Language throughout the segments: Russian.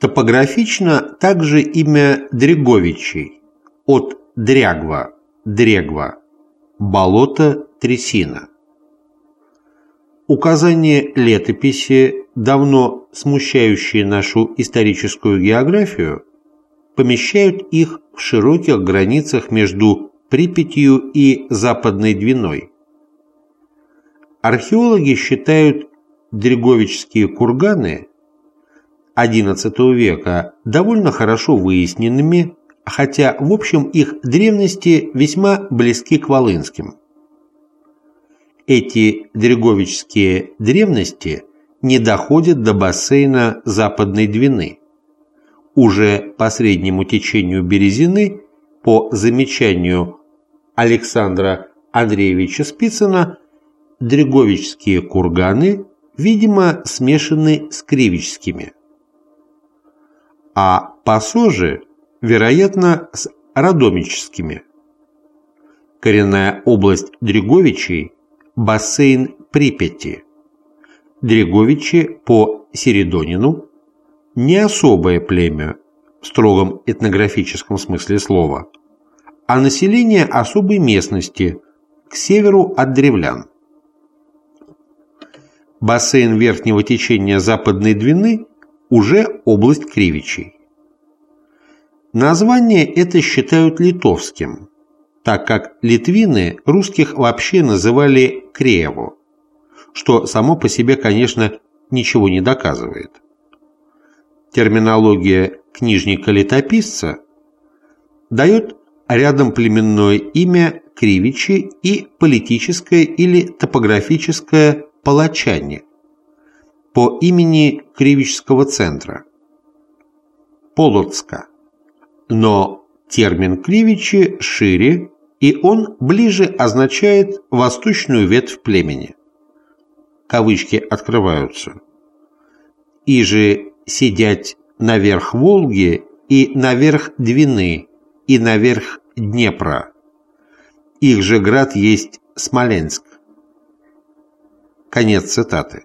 Топографично также имя Дреговичей от Дрягва, Дрегва, болото, трясина. Указания летописи, давно смущающие нашу историческую географию, помещают их в широких границах между Припятью и Западной Двиной. Археологи считают Дреговичские курганы XI века довольно хорошо выясненными, хотя в общем их древности весьма близки к волынским. Эти дреговичские древности не доходят до бассейна Западной Двины. Уже по среднему течению Березины, по замечанию Александра Андреевича Спицына, дреговичские курганы, видимо, смешаны с кривическими. А пассожи, вероятно, с радомическими. Коренная область Дреговичей – бассейн Припяти. Дреговичи по Середонину – не особое племя в строгом этнографическом смысле слова, а население особой местности к северу от древлян. Бассейн верхнего течения Западной Двины уже область Кривичей. Название это считают литовским, так как литвины русских вообще называли Крееву, что само по себе, конечно, ничего не доказывает. Терминология книжника-летописца дает рядом племенное имя Кривичи и политическое или топографическое Палачане по имени Кривического центра Полоцка. Но термин Кривичи шире, и он ближе означает восточную ветвь племени. Кавычки открываются. И же сидять наверх Волги и наверх Двины и наверх Днепра. Их же град есть Смоленск. Конец цитаты.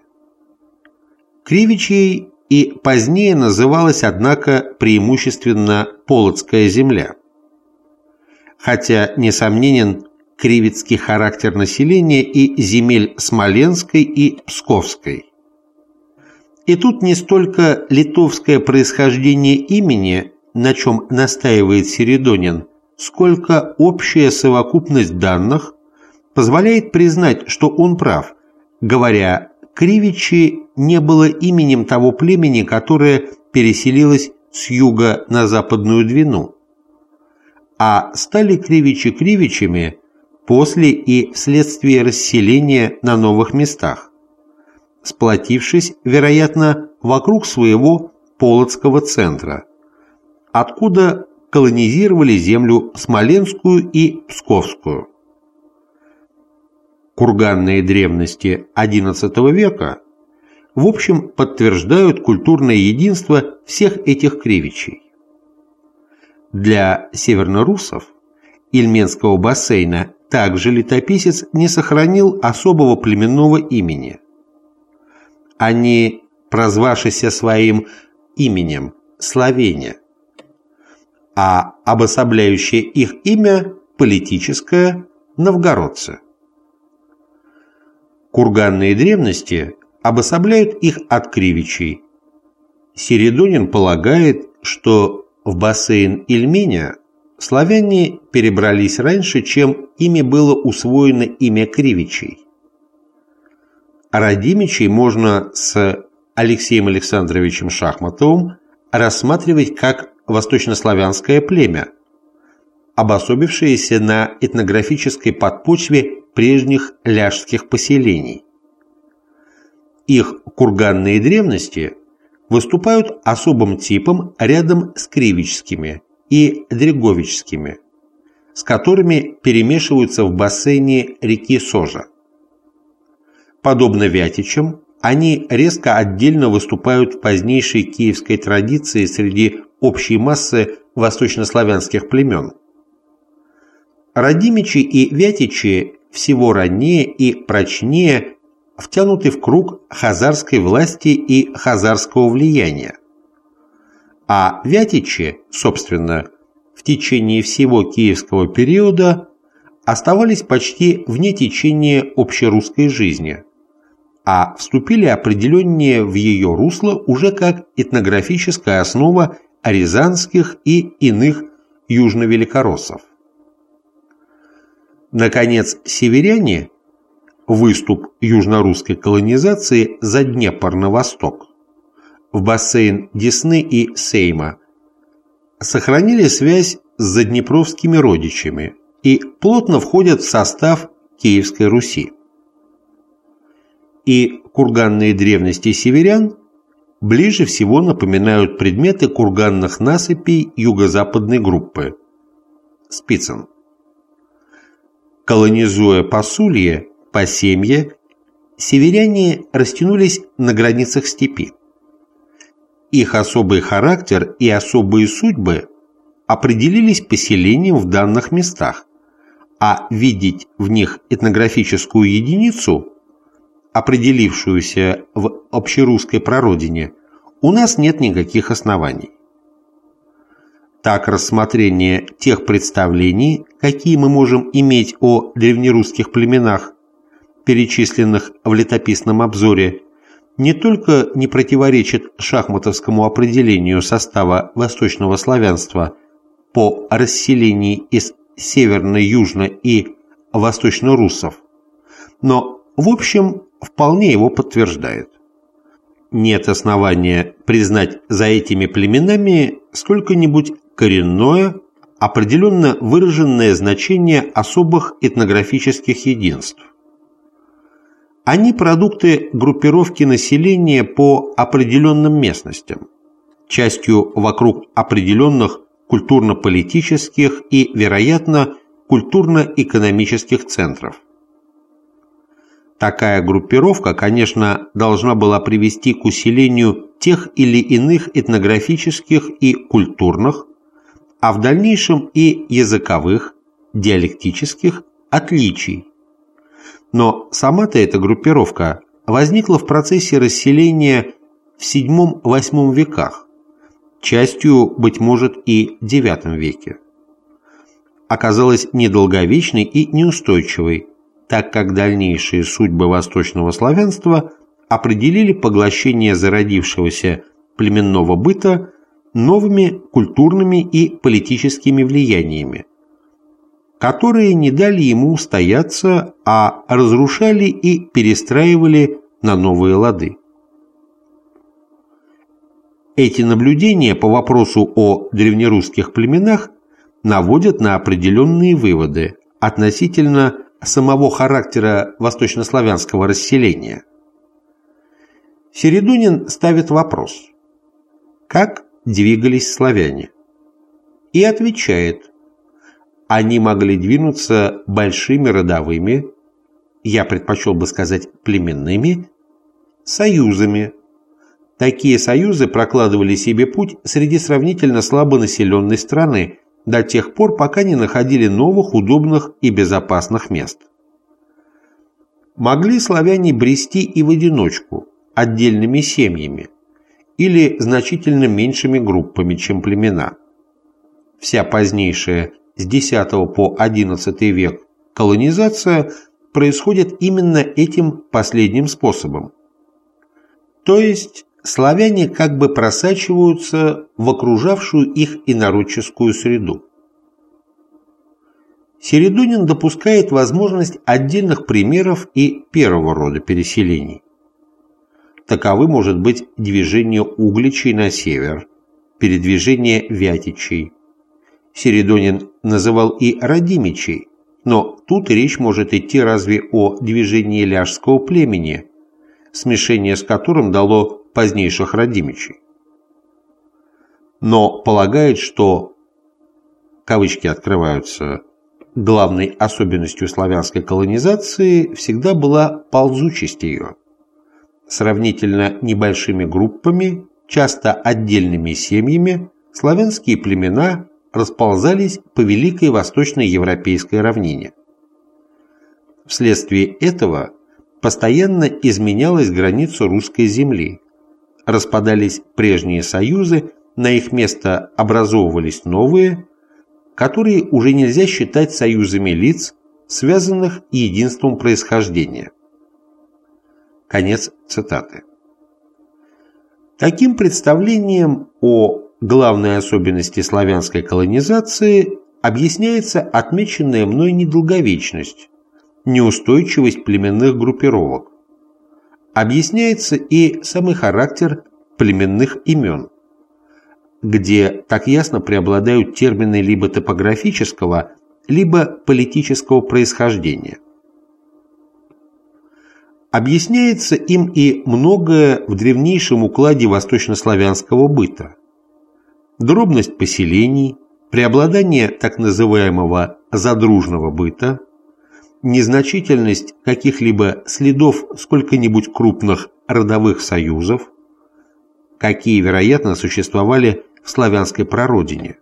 Кривичей и позднее называлась, однако, преимущественно Полоцкая земля. Хотя несомненен кривицкий характер населения и земель Смоленской и Псковской. И тут не столько литовское происхождение имени, на чем настаивает Середонин, сколько общая совокупность данных позволяет признать, что он прав, говоря Кривичи не было именем того племени, которое переселилось с юга на западную Двину, а стали Кривичи Кривичами после и вследствие расселения на новых местах, сплотившись, вероятно, вокруг своего Полоцкого центра, откуда колонизировали землю Смоленскую и Псковскую курганные древности XI века в общем подтверждают культурное единство всех этих кривичей. Для севернорусов Ильменского бассейна также летописец не сохранил особого племенного имени. Они, прозвавшися своим именем Словения, а обособляющее их имя политическое – новгородцы курганные древности обособляют их от кривичей. Середонин полагает, что в бассейн Ильменя славяне перебрались раньше, чем ими было усвоено имя кривичей. Радимичей можно с Алексеем Александровичем Шахматовым рассматривать как восточнославянское племя, обособившееся на этнографической подпочве прежних ляжских поселений. Их курганные древности выступают особым типом рядом с кривическими и дреговическими, с которыми перемешиваются в бассейне реки Сожа. Подобно Вятичам, они резко отдельно выступают в позднейшей киевской традиции среди общей массы восточнославянских племен. Радимичи и Вятичи всего раннее и прочнее втянуты в круг хазарской власти и хазарского влияния. а вятичи, собственно, в течение всего киевского периода оставались почти вне течения общерусской жизни, а вступили определеннее в ее русло уже как этнографическая основа рязанских и иных южновеликороссов. Наконец, северяне – выступ южнорусской колонизации за Днепр на восток, в бассейн Десны и Сейма, сохранили связь с заднепровскими родичами и плотно входят в состав Киевской Руси. И курганные древности северян ближе всего напоминают предметы курганных насыпей юго-западной группы – Спицын. Колонизуя Посулье, Посемье, северяне растянулись на границах степи. Их особый характер и особые судьбы определились поселением в данных местах, а видеть в них этнографическую единицу, определившуюся в общерусской прародине, у нас нет никаких оснований. Так рассмотрение тех представлений, какие мы можем иметь о древнерусских племенах, перечисленных в летописном обзоре, не только не противоречит шахматовскому определению состава восточного славянства по расселении из северно-южно и восточно-руссов, но в общем вполне его подтверждает. Нет основания признать за этими племенами сколько-нибудь коренное, определенно выраженное значение особых этнографических единств. Они продукты группировки населения по определенным местностям, частью вокруг определенных культурно-политических и, вероятно, культурно-экономических центров. Такая группировка, конечно, должна была привести к усилению тех или иных этнографических и культурных, а в дальнейшем и языковых, диалектических отличий. Но сама-то эта группировка возникла в процессе расселения в VII-VIII веках, частью, быть может, и IX веке. Оказалась недолговечной и неустойчивой, так как дальнейшие судьбы восточного славянства определили поглощение зародившегося племенного быта новыми культурными и политическими влияниями, которые не дали ему устояться, а разрушали и перестраивали на новые лады. Эти наблюдения по вопросу о древнерусских племенах наводят на определенные выводы относительно самого характера восточнославянского расселения. Середунин ставит вопрос «Как двигались славяне?» и отвечает «Они могли двинуться большими родовыми, я предпочел бы сказать племенными, союзами. Такие союзы прокладывали себе путь среди сравнительно слабонаселенной страны, до тех пор, пока не находили новых, удобных и безопасных мест. Могли славяне брести и в одиночку, отдельными семьями, или значительно меньшими группами, чем племена. Вся позднейшая с X по XI век колонизация происходит именно этим последним способом. То есть славяне как бы просачиваются в окружавшую их инородческую среду. Середунин допускает возможность отдельных примеров и первого рода переселений. Таковы может быть движение угличей на север, передвижение вятичей. Середонин называл и родимичей, но тут речь может идти разве о движении ляжского племени, смешение с которым дало позднейших родимичей. Но полагает, что кавычки открываются главной особенностью славянской колонизации всегда была ползучесть ее. Сравнительно небольшими группами, часто отдельными семьями, славянские племена расползались по великой восточной европейской равнине. Вследствие этого постоянно изменялась граница русской земли, распадались прежние союзы на их место образовывались новые, которые уже нельзя считать союзами лиц, связанных единством происхождения. Конец цитаты. Таким представлением о главной особенности славянской колонизации объясняется отмеченная мной недолговечность, неустойчивость племенных группировок. Объясняется и самый характер племенных имен, где так ясно преобладают термины либо топографического, либо политического происхождения. Объясняется им и многое в древнейшем укладе восточнославянского быта. Дробность поселений, преобладание так называемого задружного быта, незначительность каких-либо следов сколько-нибудь крупных родовых союзов, какие, вероятно, существовали в славянской прародине,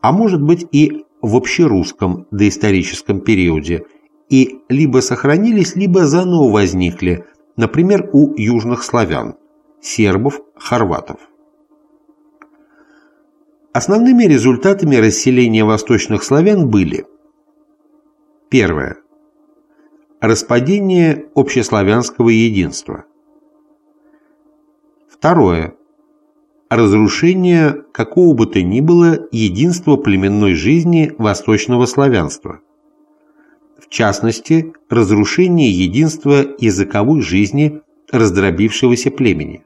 а может быть и в общерусском доисторическом периоде – и либо сохранились, либо заново возникли, например, у южных славян, сербов, хорватов. Основными результатами расселения восточных славян были Первое. Распадение общеславянского единства. Второе. Разрушение какого бы то ни было единства племенной жизни восточного славянства в частности, разрушение единства языковой жизни раздробившегося племени.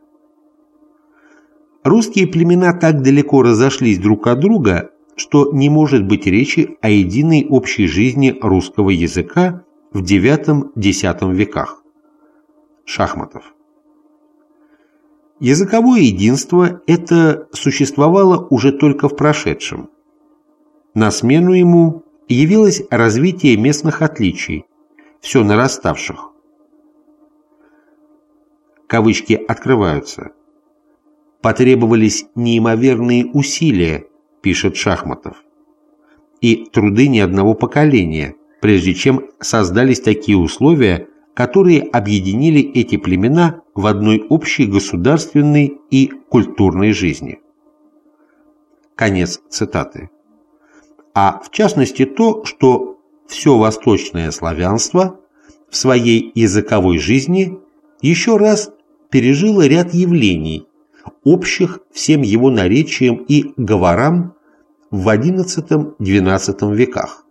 Русские племена так далеко разошлись друг от друга, что не может быть речи о единой общей жизни русского языка в IX-X веках. Шахматов. Языковое единство это существовало уже только в прошедшем. На смену ему явилось развитие местных отличий, все нараставших. Кавычки открываются. Потребовались неимоверные усилия, пишет Шахматов, и труды ни одного поколения, прежде чем создались такие условия, которые объединили эти племена в одной общей государственной и культурной жизни. Конец цитаты а в частности то, что все восточное славянство в своей языковой жизни еще раз пережило ряд явлений, общих всем его наречиям и говорам в XI-XII веках.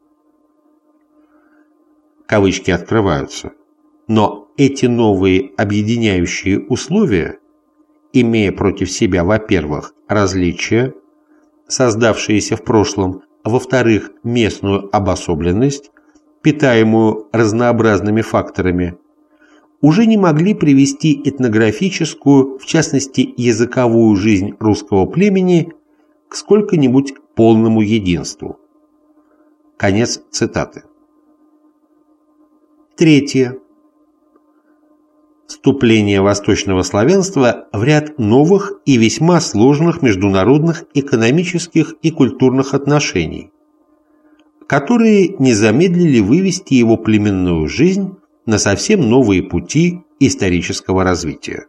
Кавычки открываются. Но эти новые объединяющие условия, имея против себя, во-первых, различия, создавшиеся в прошлом во-вторых, местную обособленность, питаемую разнообразными факторами, уже не могли привести этнографическую, в частности языковую жизнь русского племени к сколько-нибудь полному единству. Конец цитаты. Третье вступление восточного славянства в ряд новых и весьма сложных международных экономических и культурных отношений, которые не замедлили вывести его племенную жизнь на совсем новые пути исторического развития.